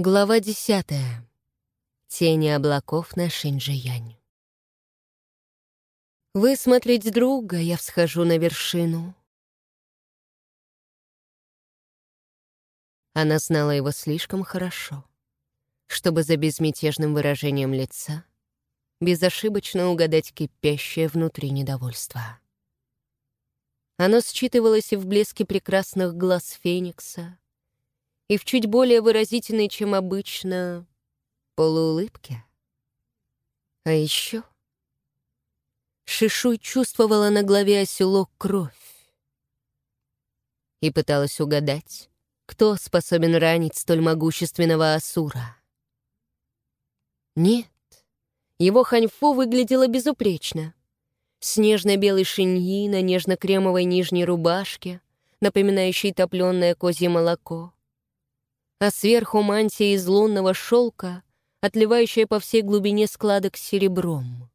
Глава десятая. Тени облаков на Шинджиянь. Высмотреть друга я всхожу на вершину. Она знала его слишком хорошо, чтобы за безмятежным выражением лица безошибочно угадать кипящее внутри недовольство. Оно считывалось и в блеске прекрасных глаз Феникса, и в чуть более выразительной, чем обычно, полуулыбке. А еще Шишуй чувствовала на главе оселок кровь и пыталась угадать, кто способен ранить столь могущественного Асура. Нет, его ханьфу выглядело безупречно. Снежно-белый шиньи на нежно-кремовой нижней рубашке, напоминающей топленое козье молоко, а сверху мантия из лунного шелка, отливающая по всей глубине складок серебром.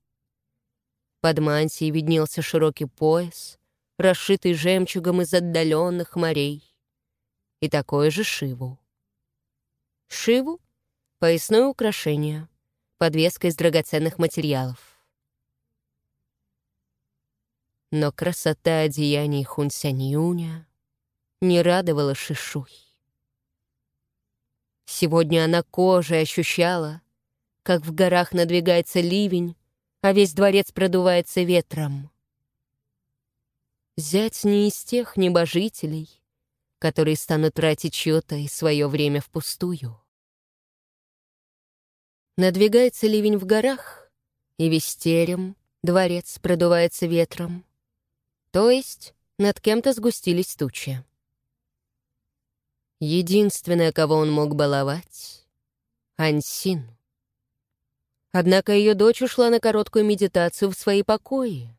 Под мантией виднелся широкий пояс, расшитый жемчугом из отдаленных морей, и такое же шиву. Шиву — поясное украшение, подвеска из драгоценных материалов. Но красота одеяний Хунсянь-Юня не радовала Шишуй. Сегодня она кожей ощущала, как в горах надвигается ливень, а весь дворец продувается ветром. Зять не из тех небожителей, которые станут тратить чье-то и свое время впустую. Надвигается ливень в горах, и весь терем, дворец продувается ветром. То есть над кем-то сгустились тучи. Единственная, кого он мог баловать — Ансин. Однако ее дочь ушла на короткую медитацию в свои покои.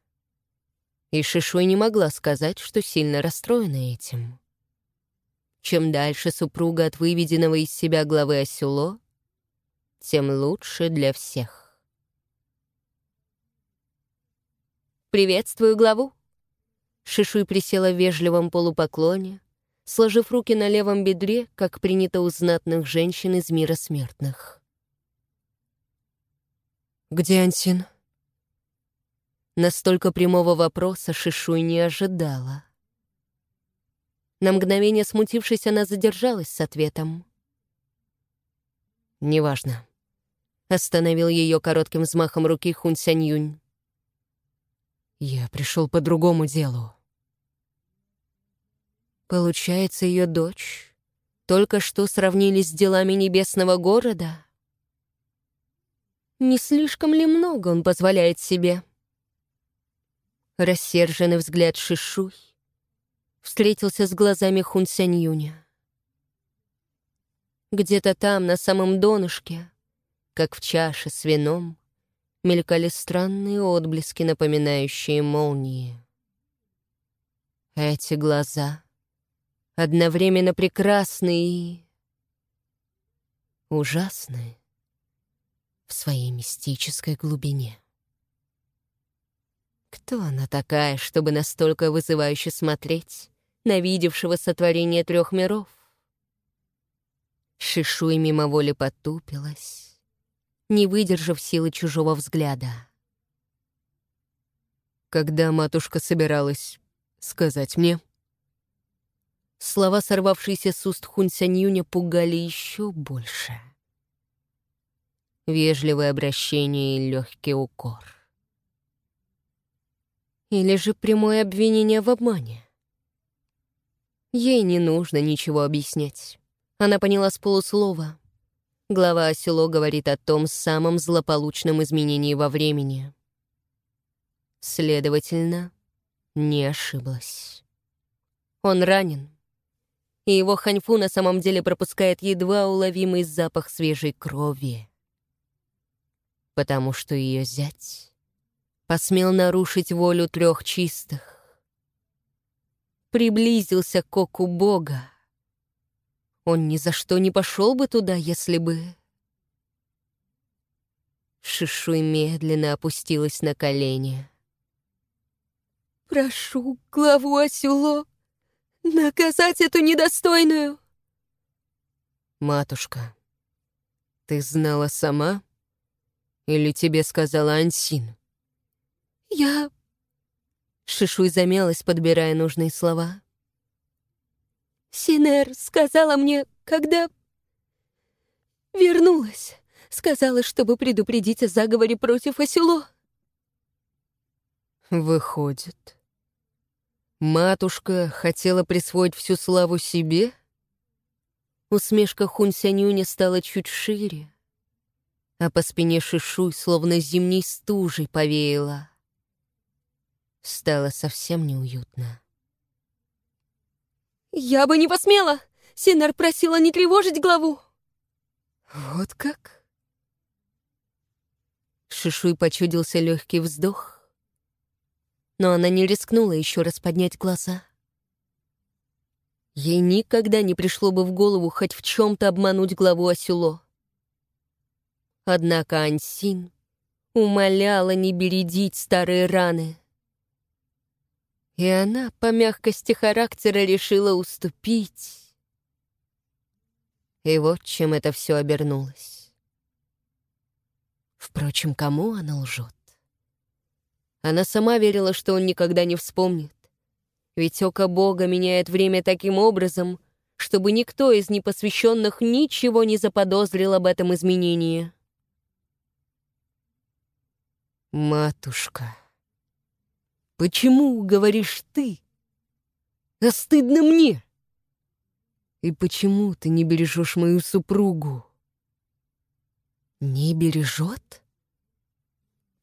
И Шишуй не могла сказать, что сильно расстроена этим. Чем дальше супруга от выведенного из себя главы Осюло, тем лучше для всех. «Приветствую главу!» Шишуй присела в вежливом полупоклоне, сложив руки на левом бедре, как принято у знатных женщин из мира смертных. «Где Ансин?» Настолько прямого вопроса Шишуй не ожидала. На мгновение смутившись, она задержалась с ответом. «Неважно», — остановил ее коротким взмахом руки Хун Сянь Юнь. «Я пришел по другому делу». Получается, ее дочь только что сравнились с делами небесного города? Не слишком ли много он позволяет себе? Рассерженный взгляд Шишуй встретился с глазами Хун Сянь Юня. Где-то там, на самом донышке, как в чаше с вином, мелькали странные отблески, напоминающие молнии. Эти глаза одновременно прекрасны и ужасны в своей мистической глубине. Кто она такая, чтобы настолько вызывающе смотреть на видевшего сотворение трех миров? Шишуй мимоволи потупилась, не выдержав силы чужого взгляда. Когда матушка собиралась сказать мне, Слова, сорвавшиеся с уст Хун Сянь пугали еще больше. Вежливое обращение и легкий укор. Или же прямое обвинение в обмане. Ей не нужно ничего объяснять. Она поняла с полуслова. Глава село говорит о том самом злополучном изменении во времени. Следовательно, не ошиблась. Он ранен, и его ханьфу на самом деле пропускает едва уловимый запах свежей крови. Потому что ее зять посмел нарушить волю трех чистых. Приблизился к оку Бога. Он ни за что не пошел бы туда, если бы... Шишуй медленно опустилась на колени. «Прошу главу Асюло, Наказать эту недостойную!» «Матушка, Ты знала сама? Или тебе сказала Ансин? Я... Шишуй замялась, подбирая нужные слова. Синер сказала мне, когда... Вернулась. Сказала, чтобы предупредить о заговоре против Асюло. Выходит, матушка хотела присвоить всю славу себе? Усмешка Хунь Сянюня стала чуть шире, а по спине Шишуй словно зимней стужей повеяло. Стало совсем неуютно. «Я бы не посмела! Синар просила не тревожить главу!» «Вот как?» Шишуй почудился легкий вздох, но она не рискнула еще раз поднять глаза. Ей никогда не пришло бы в голову хоть в чем-то обмануть главу Асюло. Однако Ансин умоляла не бередить старые раны. И она по мягкости характера решила уступить. И вот чем это все обернулось. Впрочем, кому она лжет? Она сама верила, что он никогда не вспомнит. Ведь око Бога меняет время таким образом, чтобы никто из непосвященных ничего не заподозрил об этом изменении. «Матушка, почему говоришь ты? А стыдно мне! И почему ты не бережешь мою супругу?» «Не бережет?»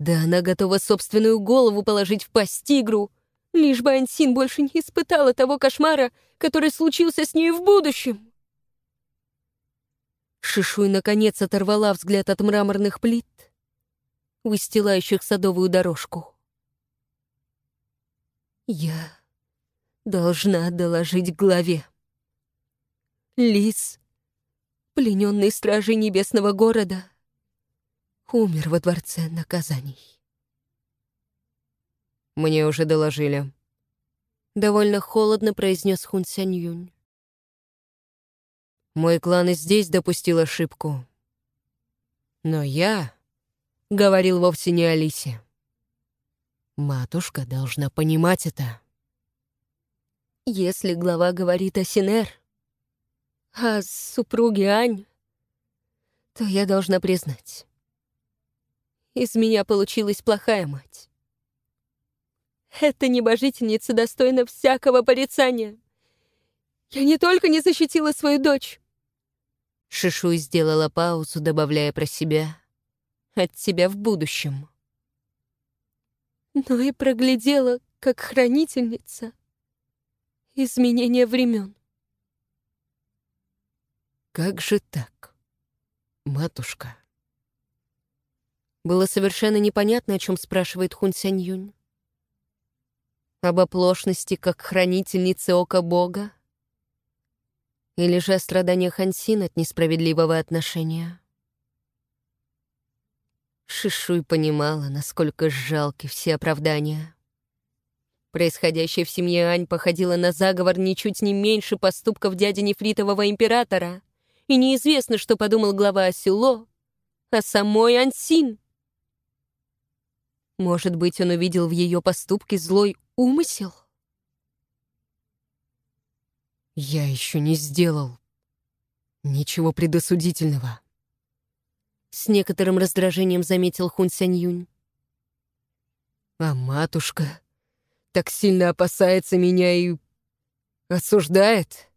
Да она готова собственную голову положить в пасть тигру, лишь бы Ансин больше не испытала того кошмара, который случился с ней в будущем. Шишуй наконец оторвала взгляд от мраморных плит, выстилающих садовую дорожку. «Я должна доложить главе. Лис, плененный стражей небесного города, умер во дворце наказаний. «Мне уже доложили», — довольно холодно произнес Хун Сянь Юнь. «Мой клан и здесь допустил ошибку. Но я...» — говорил вовсе не Алисе. «Матушка должна понимать это». «Если глава говорит о Синер, о супруге Ань, то я должна признать, из меня получилась плохая мать. Эта небожительница достойна всякого порицания. Я не только не защитила свою дочь. Шишуй сделала паузу, добавляя про себя. От тебя в будущем. Но и проглядела, как хранительница, изменения времен. Как же так, матушка? Было совершенно непонятно, о чем спрашивает Хун Сянь Юнь. Об оплошности как хранительницы ока Бога? Или же о страданиях Хансин от несправедливого отношения? Шишуй понимала, насколько жалки все оправдания. Происходящее в семье Ань походило на заговор ничуть не меньше поступков дяди Нефритового императора, и неизвестно, что подумал глава Асюло о самой Ансин. Может быть, он увидел в ее поступке злой умысел? Я еще не сделал ничего предосудительного. С некоторым раздражением заметил Хун Сянь Юнь. А матушка так сильно опасается меня и осуждает.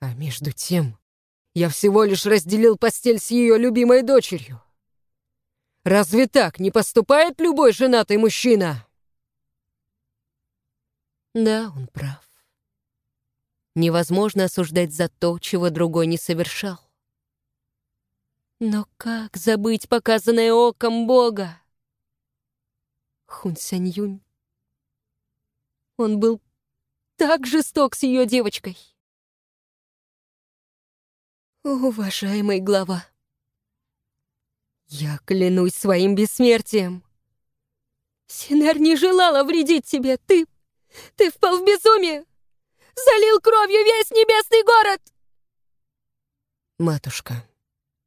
А между тем, я всего лишь разделил постель с ее любимой дочерью. Разве так не поступает любой женатый мужчина? Да, он прав. Невозможно осуждать за то, чего другой не совершал. Но как забыть показанное оком Бога? Хун Сянь Юнь. Он был так жесток с ее девочкой. Уважаемый глава, я клянусь своим бессмертием. Синер не желала вредить тебе. Ты... ты впал в безумие. Залил кровью весь небесный город. Матушка,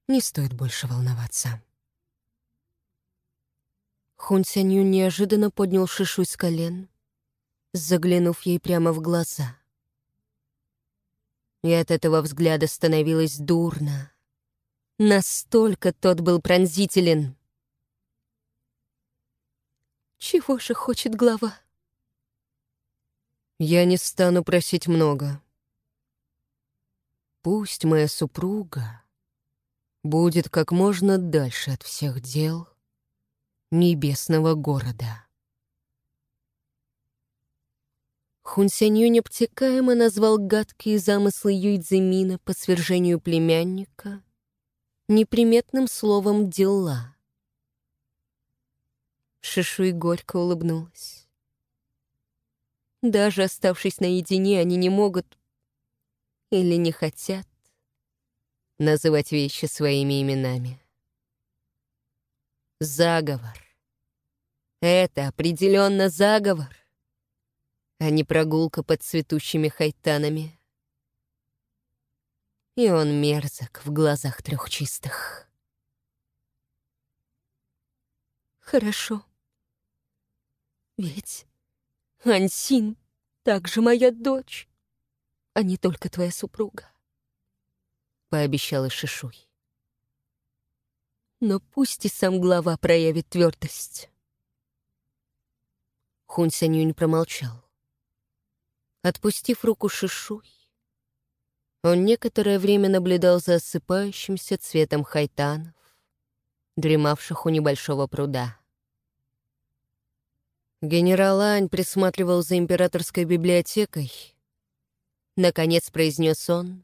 Не стоит больше волноваться. Хун Сянью неожиданно поднял Шишу с колен, заглянув ей прямо в глаза. И от этого взгляда становилось дурно. Настолько тот был пронзителен. Чего же хочет глава? Я не стану просить много. Пусть моя супруга будет как можно дальше от всех дел небесного города. Хунсянью необтекаемо назвал гадкие замыслы Юйцзимина по свержению племянника неприметным словом «дела». Шишуй горько улыбнулась. Даже оставшись наедине, они не могут или не хотят называть вещи своими именами. Заговор. Это определенно заговор, а не прогулка под цветущими хайтанами. И он мерзок в глазах трех чистых. Хорошо. Ведь Ансин также моя дочь, а не только твоя супруга. Пообещала Шишуй. Но пусть и сам глава проявит твердость. Хун Сянюнь промолчал. Отпустив руку Шишуй, он некоторое время наблюдал за осыпающимся цветом хайтанов, дремавших у небольшого пруда. Генерал Ань присматривал за императорской библиотекой. Наконец произнес он,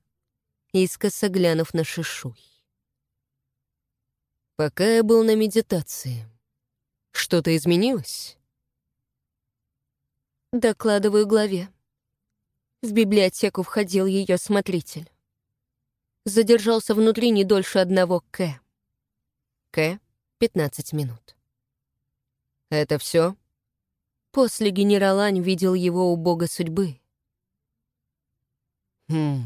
искоса глянув на Шишуй. «Пока я был на медитации, что-то изменилось?» Докладываю главе. В библиотеку входил ее смотритель. Задержался внутри не дольше одного К. К — 15 минут. «Это все?» После генерал Ань видел его у бога судьбы. Хм.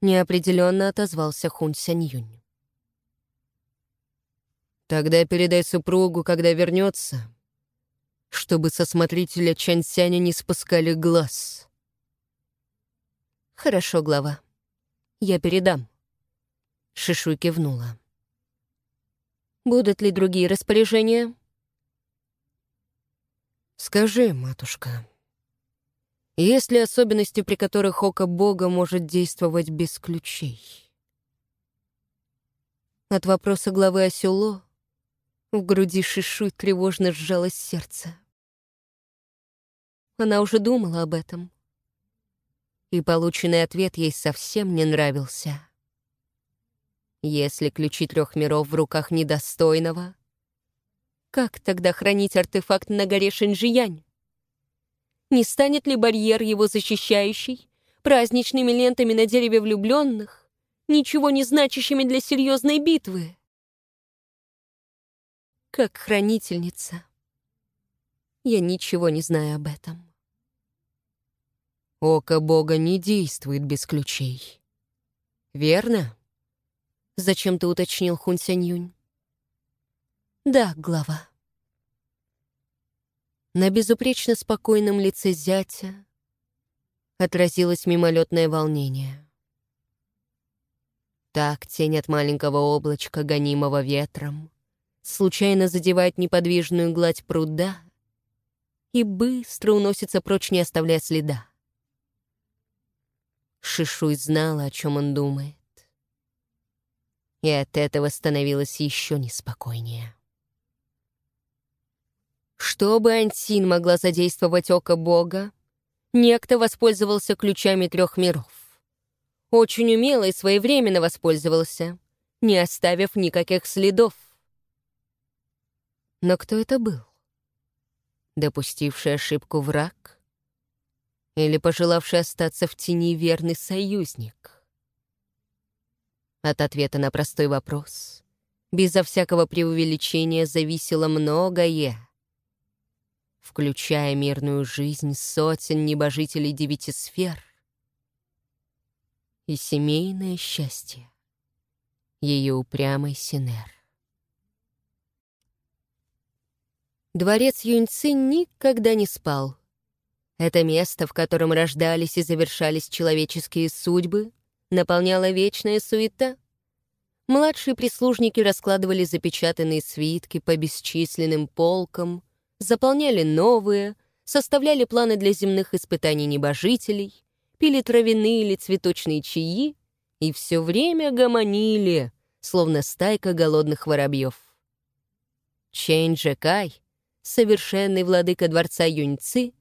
Неопределенно отозвался Хун Сянь Тогда передай супругу, когда вернется, чтобы со смотрителя Чансяня не спускали глаз. Хорошо, глава. Я передам. Шишуй кивнула. Будут ли другие распоряжения? «Скажи, матушка, есть ли особенности, при которых око Бога может действовать без ключей?» От вопроса главы Осюло в груди Шишуй тревожно сжалось сердце. Она уже думала об этом. И полученный ответ ей совсем не нравился. Если ключи трех миров в руках недостойного, как тогда хранить артефакт на горе Шинжиянь? Не станет ли барьер его защищающий праздничными лентами на дереве влюбленных, ничего не значащими для серьезной битвы? Как хранительница, я ничего не знаю об этом. Око Бога не действует без ключей. Верно? Зачем ты уточнил Хун Сянь да, глава. На безупречно спокойном лице зятя отразилось мимолетное волнение. Так тень от маленького облачка, гонимого ветром, случайно задевает неподвижную гладь пруда и быстро уносится прочь, не оставляя следа. Шишуй знала, о чем он думает. И от этого становилось еще неспокойнее. Чтобы Антин могла задействовать око Бога, некто воспользовался ключами трех миров. Очень умело и своевременно воспользовался, не оставив никаких следов. Но кто это был? Допустивший ошибку враг? Или пожелавший остаться в тени верный союзник? От ответа на простой вопрос, безо всякого преувеличения, зависело многое включая мирную жизнь сотен небожителей девяти сфер и семейное счастье ее упрямый Синер. Дворец Юньцы никогда не спал. Это место, в котором рождались и завершались человеческие судьбы, наполняла вечная суета. Младшие прислужники раскладывали запечатанные свитки по бесчисленным полкам, заполняли новые, составляли планы для земных испытаний небожителей, пили травяные или цветочные чаи и все время гомонили, словно стайка голодных воробьев. Чэнь Джекай, совершенный владыка дворца Юньцы,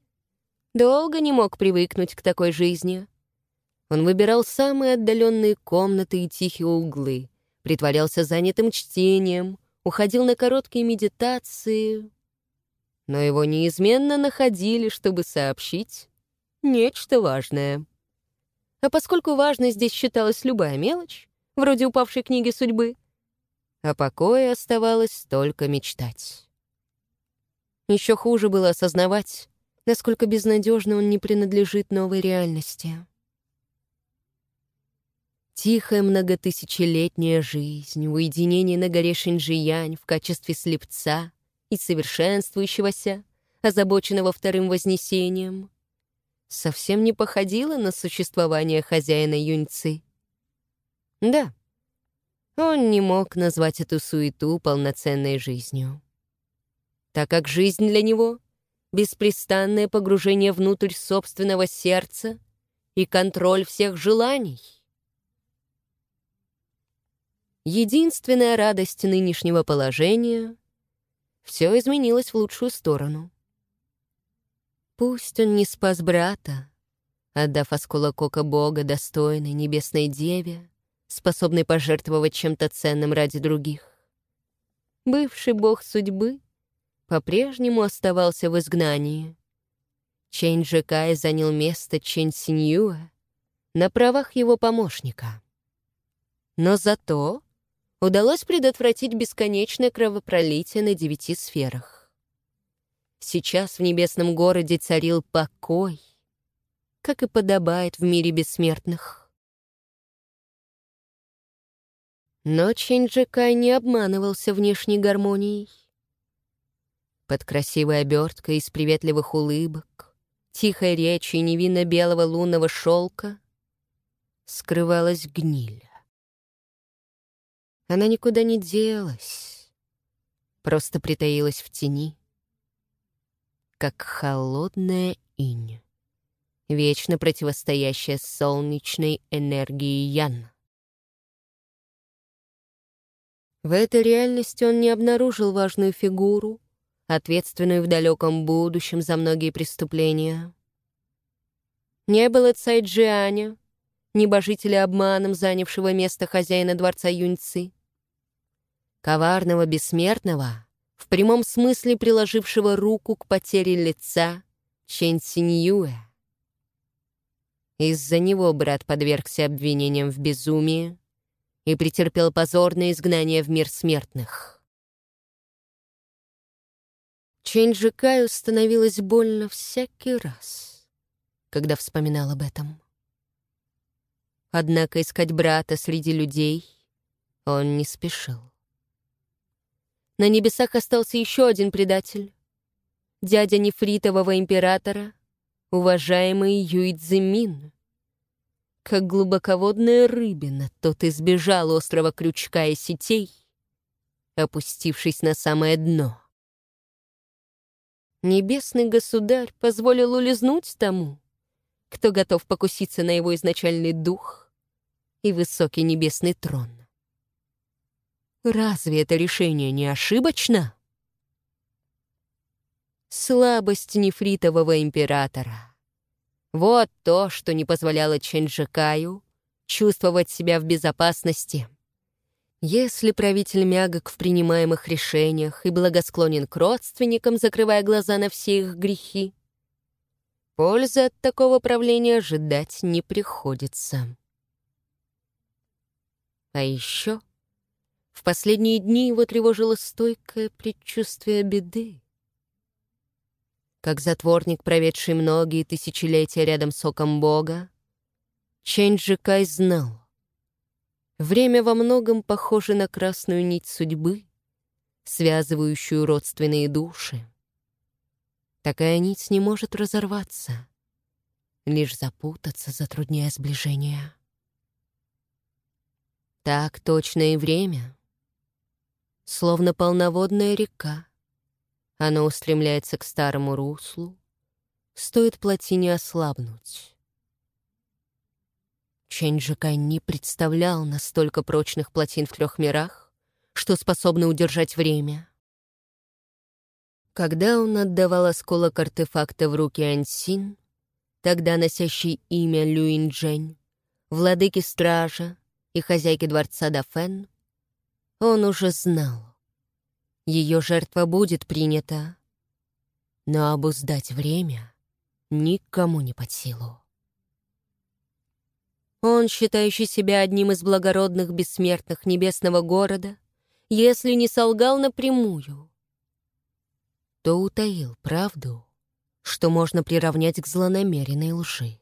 долго не мог привыкнуть к такой жизни. Он выбирал самые отдаленные комнаты и тихие углы, притворялся занятым чтением, уходил на короткие медитации. Но его неизменно находили, чтобы сообщить нечто важное. А поскольку важной здесь считалась любая мелочь, вроде упавшей книги судьбы, о покое оставалось только мечтать. Еще хуже было осознавать, насколько безнадежно он не принадлежит новой реальности. Тихая многотысячелетняя жизнь, уединение на горе Шинжиянь в качестве слепца и совершенствующегося, озабоченного вторым вознесением, совсем не походило на существование хозяина Юньцы. Да, он не мог назвать эту суету полноценной жизнью, так как жизнь для него — беспрестанное погружение внутрь собственного сердца и контроль всех желаний — единственная радость нынешнего положения, все изменилось в лучшую сторону. Пусть он не спас брата, отдав осколок ока Бога достойной небесной деве, способной пожертвовать чем-то ценным ради других. Бывший бог судьбы по-прежнему оставался в изгнании. Чэнь Джекай занял место Чэнь Синьюа на правах его помощника. Но зато удалось предотвратить бесконечное кровопролитие на девяти сферах. Сейчас в небесном городе царил покой, как и подобает в мире бессмертных. Но Чинджикай не обманывался внешней гармонией. Под красивой оберткой из приветливых улыбок, тихой речи и невинно белого лунного шелка скрывалась гниль. Она никуда не делась, просто притаилась в тени, как холодная инь, вечно противостоящая солнечной энергии Ян. В этой реальности он не обнаружил важную фигуру, ответственную в далеком будущем за многие преступления. Не было Цайджианя, небожителя обманом, занявшего место хозяина дворца Юньцы коварного бессмертного, в прямом смысле приложившего руку к потере лица Чэнь Синьюэ. Из-за него брат подвергся обвинениям в безумии и претерпел позорное изгнание в мир смертных. Чэнь Жикаю становилось больно всякий раз, когда вспоминал об этом. Однако искать брата среди людей он не спешил. На небесах остался еще один предатель. Дядя нефритового императора, уважаемый Юйцзимин. Как глубоководная рыбина, тот избежал острого крючка и сетей, опустившись на самое дно. Небесный государь позволил улизнуть тому, кто готов покуситься на его изначальный дух и высокий небесный трон. Разве это решение не ошибочно? Слабость нефритового императора. Вот то, что не позволяло Ченджикаю чувствовать себя в безопасности. Если правитель мягок в принимаемых решениях и благосклонен к родственникам, закрывая глаза на все их грехи, пользы от такого правления ожидать не приходится. А еще в последние дни его тревожило стойкое предчувствие беды. Как затворник, проведший многие тысячелетия рядом с оком Бога, Чэнь Джикай знал. Время во многом похоже на красную нить судьбы, связывающую родственные души. Такая нить не может разорваться, лишь запутаться, затрудняя сближение. Так точно и время. Словно полноводная река. Оно устремляется к старому руслу. Стоит плотине ослабнуть. Чэнь-Жикай не представлял настолько прочных плотин в трех мирах, что способны удержать время. Когда он отдавал осколок артефакта в руки Ансин, тогда носящий имя Люинджэнь, владыки стража, и хозяйки дворца Дафен, он уже знал. Ее жертва будет принята, но обуздать время никому не под силу. Он, считающий себя одним из благородных бессмертных небесного города, если не солгал напрямую, то утаил правду, что можно приравнять к злонамеренной лжи.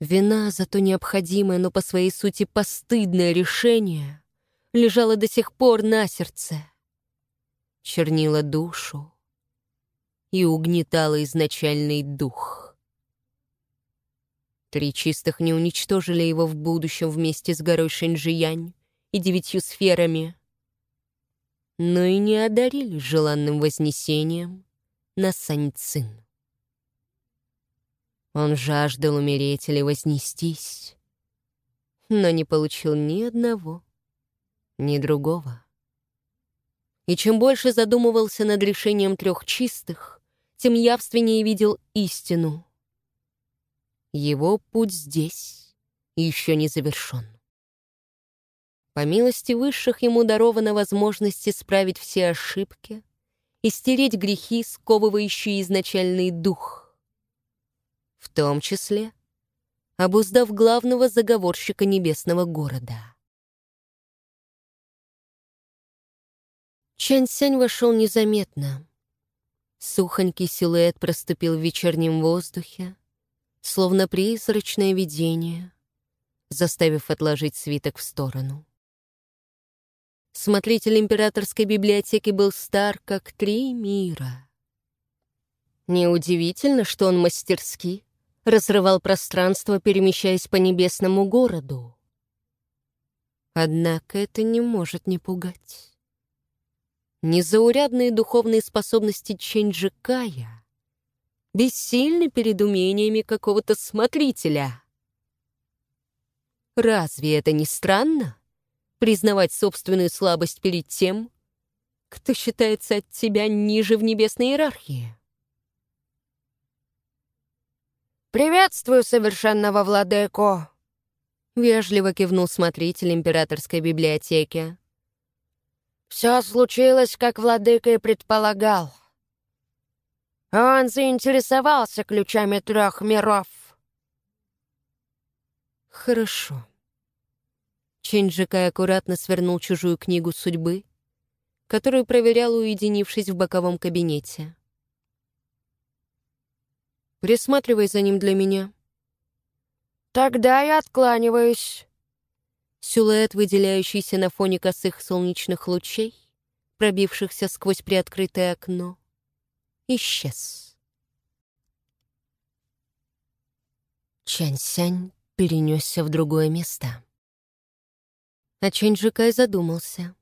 Вина за то необходимое, но по своей сути постыдное решение лежала до сих пор на сердце, чернила душу и угнетала изначальный дух. Три чистых не уничтожили его в будущем вместе с горой Шэньчжиянь и девятью сферами, но и не одарили желанным вознесением на Саньцин. Он жаждал умереть или вознестись, но не получил ни одного, ни другого. И чем больше задумывался над решением трех чистых, тем явственнее видел истину. Его путь здесь еще не завершен. По милости высших ему дарована возможность исправить все ошибки и стереть грехи, сковывающие изначальный дух — в том числе обуздав главного заговорщика небесного города. Чансянь вошел незаметно. Сухонький силуэт проступил в вечернем воздухе, словно призрачное видение, заставив отложить свиток в сторону. Смотритель императорской библиотеки был стар, как три мира. Неудивительно, что он мастерски разрывал пространство, перемещаясь по небесному городу. Однако это не может не пугать. Незаурядные духовные способности Ченджикая бессильны перед умениями какого-то смотрителя. Разве это не странно? Признавать собственную слабость перед тем, кто считается от тебя ниже в небесной иерархии. «Приветствую совершенного владыку!» Вежливо кивнул смотритель императорской библиотеки. «Все случилось, как владыка и предполагал. Он заинтересовался ключами трех миров». «Хорошо». Чинджикай аккуратно свернул чужую книгу судьбы, которую проверял, уединившись в боковом кабинете. Присматривай за ним для меня». «Тогда я откланиваюсь». Силуэт, выделяющийся на фоне косых солнечных лучей, пробившихся сквозь приоткрытое окно, исчез. Чань-сянь перенесся в другое место. А Чэнь-Жикай задумался.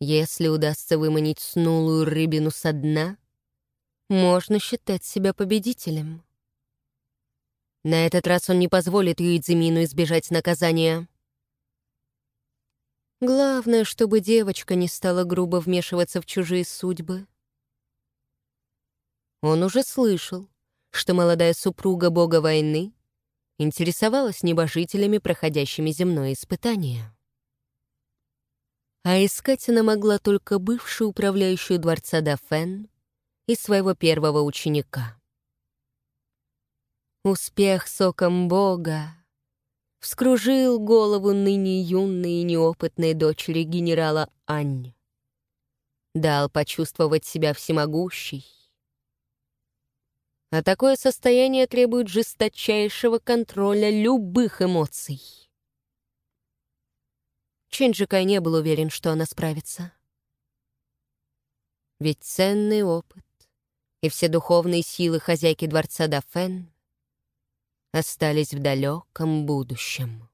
Если удастся выманить снулую рыбину со дна, можно считать себя победителем. На этот раз он не позволит Юидзимину избежать наказания. Главное, чтобы девочка не стала грубо вмешиваться в чужие судьбы. Он уже слышал, что молодая супруга бога войны интересовалась небожителями, проходящими земное испытание. А искать она могла только бывшую управляющую дворца Дафен и своего первого ученика. Успех соком Бога вскружил голову ныне юной и неопытной дочери генерала Ань. Дал почувствовать себя всемогущей. А такое состояние требует жесточайшего контроля любых эмоций. Чинджикай не был уверен, что она справится. Ведь ценный опыт и все духовные силы хозяйки дворца Дафен остались в далеком будущем.